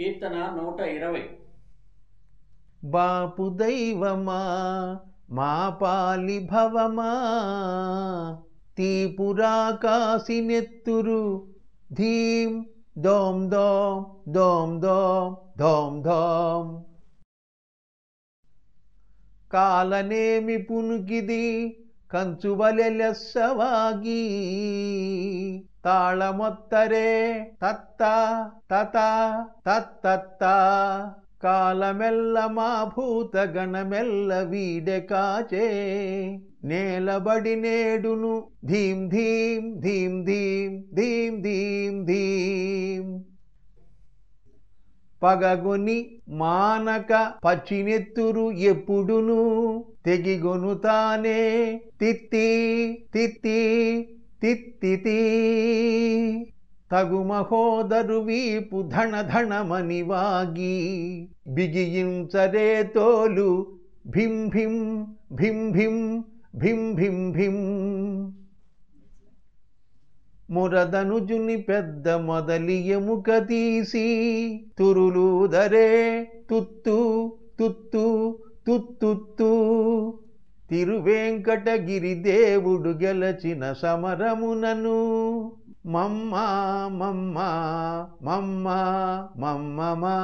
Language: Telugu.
కీర్తన నూట ఇరవై. బాపు దైవమా మా పాలి భవమా తీపురాకాసి నెత్తురు ధీం దోం దోం దోం దోం దోం దోం. కాలనేమి పునుకిది కంచువలెలెస్సವಾಗಿ తాళమొత్తరే తత్త తత తత్తత్త. కాలమెల్ల మా భూతగణమెల్ల వీడె కాచే. నేలబడి నేడును ధీం ధీం ధీం ధీం ధీం ధీం ధీం పగగుని మానక పచ్చినెత్తురు ఎప్పుడును తెగిగొను తానే. తిత్తి తిత్తి తిత్తితి. తగు మహోదరు వీపు ధణ ధణమని వాగి బిగియించరే తోలు భిం భిం భిం భిం భిం భిం భిం. మురదనుజుని పెద్ద మొదలి ఎముక తీసి తురులూదరే తుత్తు తుత్తు తుత్తు తిరువేంకటగిరి దేవుడు గెలచిన సమరమునను. మమ్మ మమ్మ మమ్మ మమ్మమా